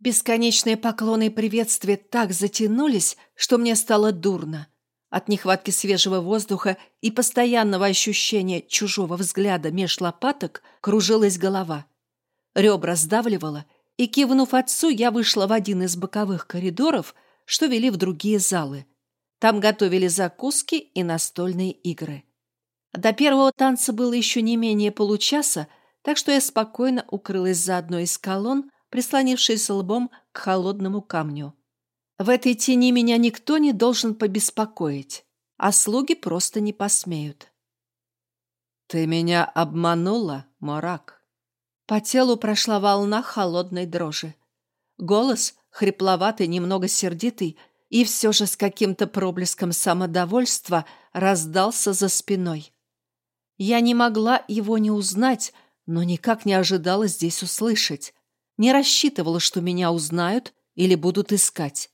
Бесконечные поклоны и приветствия так затянулись, что мне стало дурно. От нехватки свежего воздуха и постоянного ощущения чужого взгляда меж лопаток кружилась голова. Ребра сдавливала, и, кивнув отцу, я вышла в один из боковых коридоров, что вели в другие залы. Там готовили закуски и настольные игры. До первого танца было еще не менее получаса, так что я спокойно укрылась за одной из колонн, прислонившись лбом к холодному камню. В этой тени меня никто не должен побеспокоить, а слуги просто не посмеют. «Ты меня обманула, Морак?» По телу прошла волна холодной дрожи. Голос, хрипловатый, немного сердитый, и все же с каким-то проблеском самодовольства раздался за спиной. Я не могла его не узнать, но никак не ожидала здесь услышать. Не рассчитывала, что меня узнают или будут искать.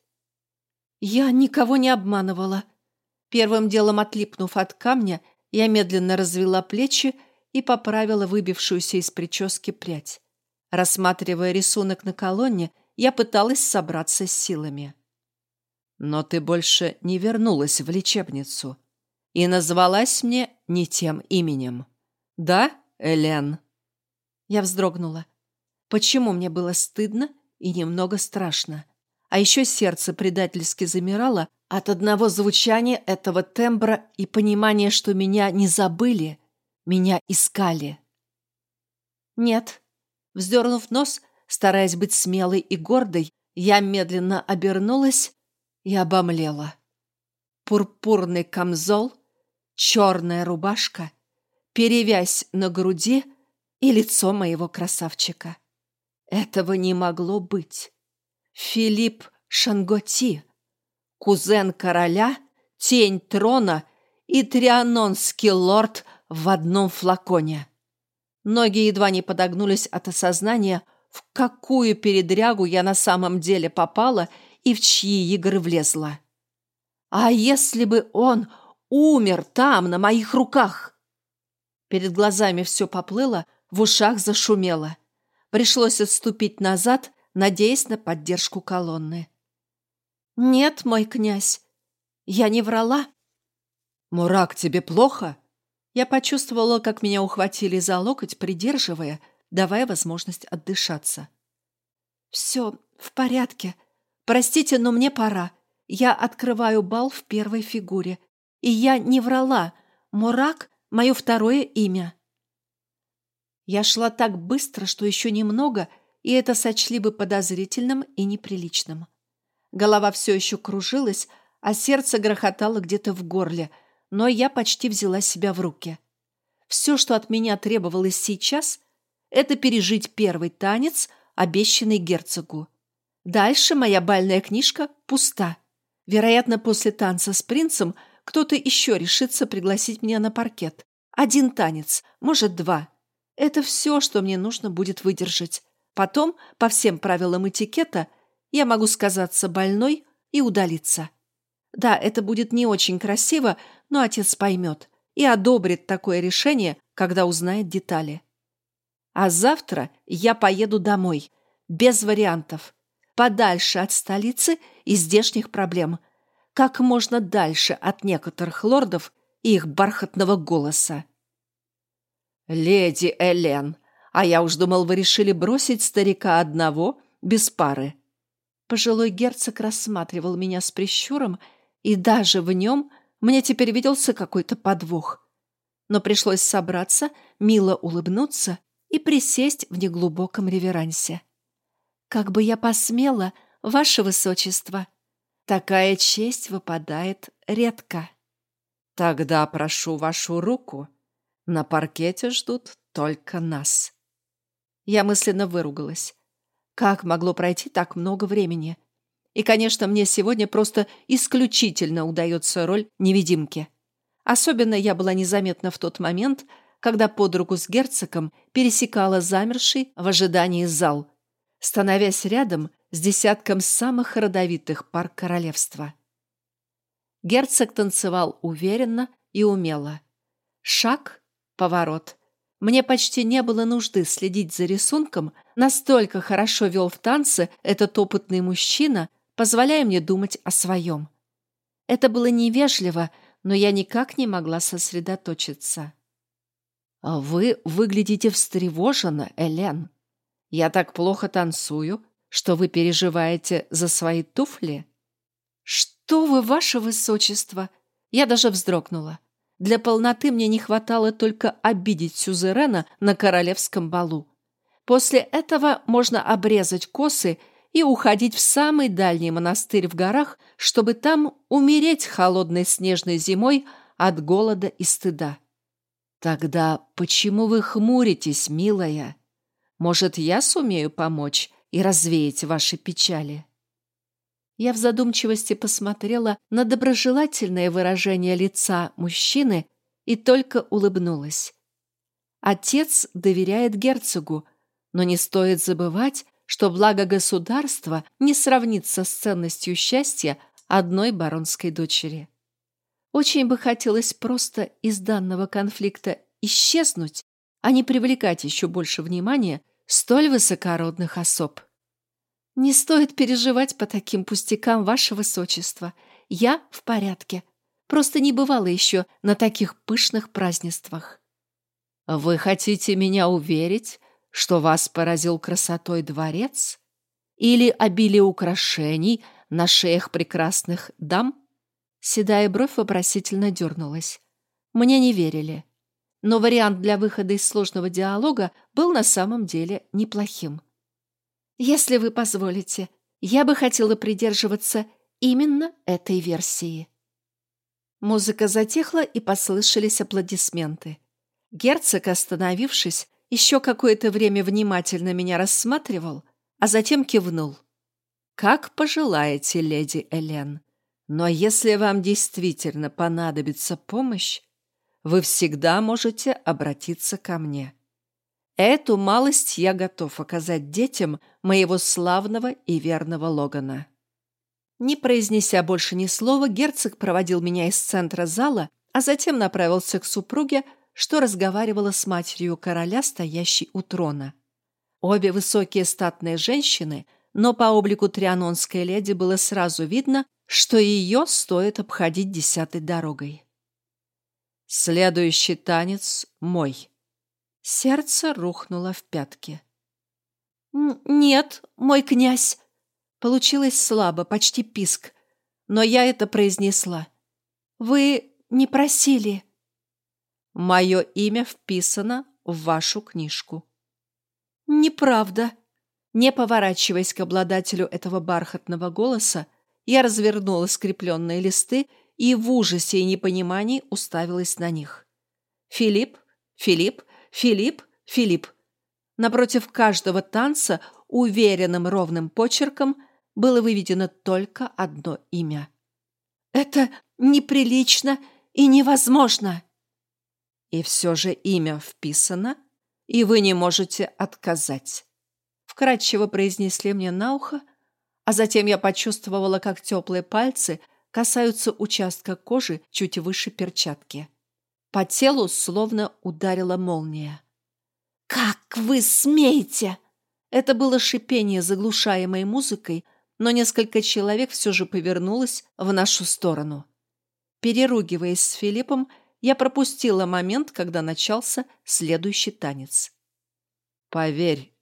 Я никого не обманывала. Первым делом отлипнув от камня, я медленно развела плечи и поправила выбившуюся из прически прядь. Рассматривая рисунок на колонне, я пыталась собраться с силами. «Но ты больше не вернулась в лечебницу и назвалась мне не тем именем. Да, Элен?» Я вздрогнула. Почему мне было стыдно и немного страшно? А еще сердце предательски замирало от одного звучания этого тембра и понимания, что меня не забыли, меня искали. Нет. Вздернув нос, стараясь быть смелой и гордой, я медленно обернулась и обомлела. Пурпурный камзол, черная рубашка, перевязь на груди и лицо моего красавчика. Этого не могло быть. Филипп Шанготи, кузен короля, тень трона и трианонский лорд в одном флаконе. Ноги едва не подогнулись от осознания, в какую передрягу я на самом деле попала и в чьи игры влезла. А если бы он умер там, на моих руках? Перед глазами все поплыло, в ушах зашумело. Пришлось отступить назад, надеясь на поддержку колонны. «Нет, мой князь, я не врала». «Мурак, тебе плохо?» Я почувствовала, как меня ухватили за локоть, придерживая, давая возможность отдышаться. «Все в порядке. Простите, но мне пора. Я открываю бал в первой фигуре. И я не врала. Мурак — мое второе имя». Я шла так быстро, что еще немного, и это сочли бы подозрительным и неприличным. Голова все еще кружилась, а сердце грохотало где-то в горле, но я почти взяла себя в руки. Все, что от меня требовалось сейчас, это пережить первый танец, обещанный герцогу. Дальше моя бальная книжка пуста. Вероятно, после танца с принцем кто-то еще решится пригласить меня на паркет. Один танец, может, два. Это все, что мне нужно будет выдержать. Потом, по всем правилам этикета, я могу сказаться больной и удалиться. Да, это будет не очень красиво, но отец поймет и одобрит такое решение, когда узнает детали. А завтра я поеду домой, без вариантов, подальше от столицы и здешних проблем, как можно дальше от некоторых лордов и их бархатного голоса. «Леди Элен, а я уж думал, вы решили бросить старика одного, без пары». Пожилой герцог рассматривал меня с прищуром, и даже в нем мне теперь виделся какой-то подвох. Но пришлось собраться, мило улыбнуться и присесть в неглубоком реверансе. «Как бы я посмела, ваше высочество! Такая честь выпадает редко». «Тогда прошу вашу руку», на паркете ждут только нас. Я мысленно выругалась. Как могло пройти так много времени? И, конечно, мне сегодня просто исключительно удается роль невидимки. Особенно я была незаметна в тот момент, когда под руку с герцогом пересекала замерший в ожидании зал, становясь рядом с десятком самых родовитых пар королевства. Герцог танцевал уверенно и умело. Шаг Поворот. Мне почти не было нужды следить за рисунком, настолько хорошо вел в танце этот опытный мужчина, позволяя мне думать о своем. Это было невежливо, но я никак не могла сосредоточиться. «А «Вы выглядите встревоженно, Элен. Я так плохо танцую, что вы переживаете за свои туфли?» «Что вы, ваше высочество!» Я даже вздрогнула. Для полноты мне не хватало только обидеть Сюзерена на королевском балу. После этого можно обрезать косы и уходить в самый дальний монастырь в горах, чтобы там умереть холодной снежной зимой от голода и стыда. Тогда почему вы хмуритесь, милая? Может, я сумею помочь и развеять ваши печали? Я в задумчивости посмотрела на доброжелательное выражение лица мужчины и только улыбнулась. Отец доверяет герцогу, но не стоит забывать, что благо государства не сравнится с ценностью счастья одной баронской дочери. Очень бы хотелось просто из данного конфликта исчезнуть, а не привлекать еще больше внимания столь высокородных особ. «Не стоит переживать по таким пустякам, ваше высочество. Я в порядке. Просто не бывало еще на таких пышных празднествах». «Вы хотите меня уверить, что вас поразил красотой дворец? Или обилие украшений на шеях прекрасных дам?» Седая бровь вопросительно дернулась. Мне не верили. Но вариант для выхода из сложного диалога был на самом деле неплохим. Если вы позволите, я бы хотела придерживаться именно этой версии. Музыка затихла, и послышались аплодисменты. Герцог, остановившись, еще какое-то время внимательно меня рассматривал, а затем кивнул. «Как пожелаете, леди Элен. Но если вам действительно понадобится помощь, вы всегда можете обратиться ко мне. Эту малость я готов оказать детям моего славного и верного Логана. Не произнеся больше ни слова, герцог проводил меня из центра зала, а затем направился к супруге, что разговаривала с матерью короля, стоящей у трона. Обе высокие статные женщины, но по облику трианонской леди было сразу видно, что ее стоит обходить десятой дорогой. «Следующий танец мой», Сердце рухнуло в пятки. «Нет, мой князь!» Получилось слабо, почти писк, но я это произнесла. «Вы не просили?» «Мое имя вписано в вашу книжку». «Неправда». Не поворачиваясь к обладателю этого бархатного голоса, я развернула скрепленные листы и в ужасе и непонимании уставилась на них. «Филипп? Филипп? Филипп, Филипп. Напротив каждого танца уверенным ровным почерком было выведено только одно имя. «Это неприлично и невозможно!» И все же имя вписано, и вы не можете отказать. Вкратчиво произнесли мне на ухо, а затем я почувствовала, как теплые пальцы касаются участка кожи чуть выше перчатки. По телу словно ударила молния. «Как вы смеете?» Это было шипение, заглушаемое музыкой, но несколько человек все же повернулось в нашу сторону. Переругиваясь с Филиппом, я пропустила момент, когда начался следующий танец. «Поверь,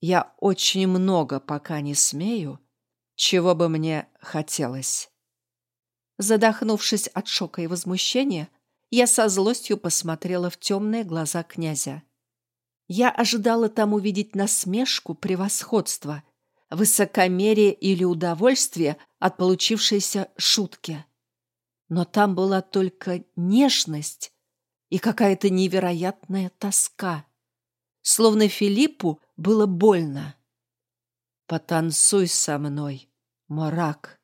я очень много пока не смею, чего бы мне хотелось». Задохнувшись от шока и возмущения, я со злостью посмотрела в темные глаза князя. Я ожидала там увидеть насмешку, превосходство, высокомерие или удовольствие от получившейся шутки. Но там была только нежность и какая-то невероятная тоска. Словно Филиппу было больно. «Потанцуй со мной, Морак».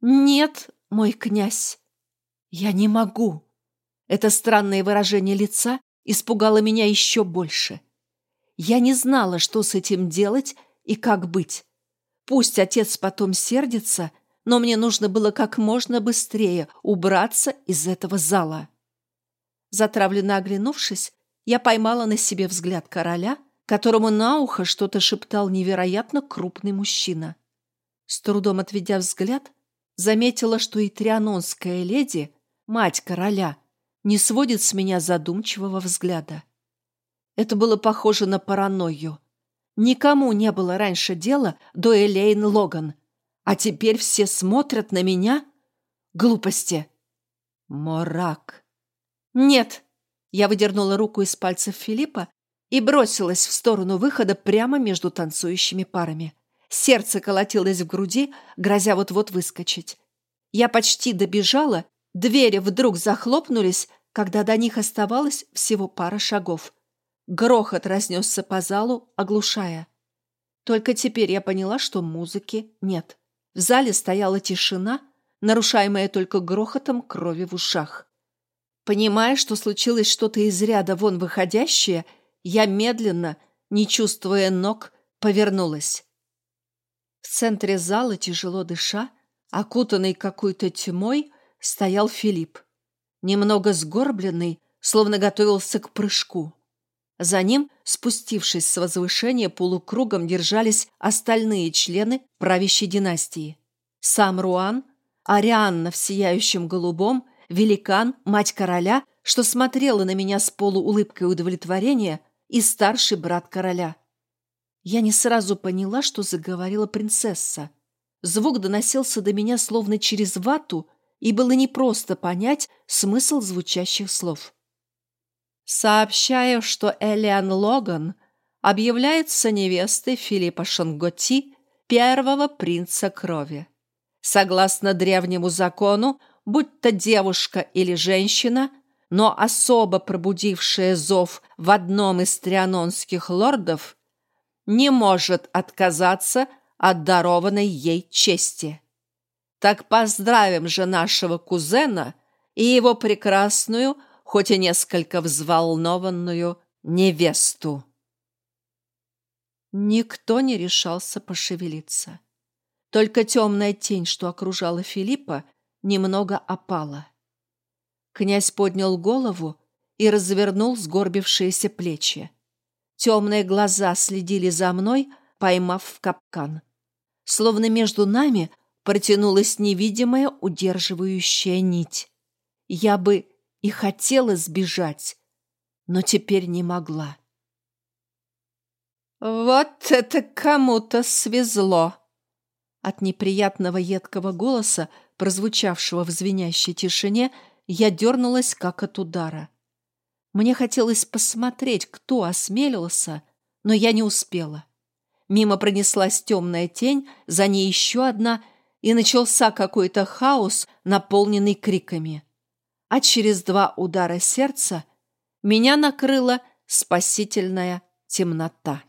«Нет, мой князь, я не могу». Это странное выражение лица испугало меня еще больше. Я не знала, что с этим делать и как быть. Пусть отец потом сердится, но мне нужно было как можно быстрее убраться из этого зала. Затравленно оглянувшись, я поймала на себе взгляд короля, которому на ухо что-то шептал невероятно крупный мужчина. С трудом отведя взгляд, заметила, что и трианонская леди, мать короля, не сводит с меня задумчивого взгляда. Это было похоже на паранойю. Никому не было раньше дела до Элейн Логан, а теперь все смотрят на меня? Глупости. Морак. Нет. Я выдернула руку из пальцев Филиппа и бросилась в сторону выхода прямо между танцующими парами. Сердце колотилось в груди, грозя вот-вот выскочить. Я почти добежала, двери вдруг захлопнулись, когда до них оставалось всего пара шагов. Грохот разнесся по залу, оглушая. Только теперь я поняла, что музыки нет. В зале стояла тишина, нарушаемая только грохотом крови в ушах. Понимая, что случилось что-то из ряда вон выходящее, я медленно, не чувствуя ног, повернулась. В центре зала, тяжело дыша, окутанный какой-то тьмой, стоял Филипп. Немного сгорбленный, словно готовился к прыжку. За ним, спустившись с возвышения, полукругом держались остальные члены правящей династии. Сам Руан, Арианна в сияющем голубом, великан, мать короля, что смотрела на меня с полуулыбкой удовлетворения, и старший брат короля. Я не сразу поняла, что заговорила принцесса. Звук доносился до меня словно через вату, и было непросто понять смысл звучащих слов. Сообщаю, что Элиан Логан объявляется невестой Филиппа Шанготи, первого принца крови. Согласно древнему закону, будь то девушка или женщина, но особо пробудившая зов в одном из трианонских лордов, не может отказаться от дарованной ей чести. Так поздравим же нашего кузена и его прекрасную, хоть и несколько взволнованную, невесту. Никто не решался пошевелиться. Только темная тень, что окружала Филиппа, немного опала. Князь поднял голову и развернул сгорбившиеся плечи. Темные глаза следили за мной, поймав в капкан. Словно между нами протянулась невидимая удерживающая нить. Я бы и хотела сбежать, но теперь не могла. «Вот это кому-то свезло!» От неприятного едкого голоса, прозвучавшего в звенящей тишине, я дернулась, как от удара. Мне хотелось посмотреть, кто осмелился, но я не успела. Мимо пронеслась темная тень, за ней еще одна, и начался какой-то хаос, наполненный криками. А через два удара сердца меня накрыла спасительная темнота.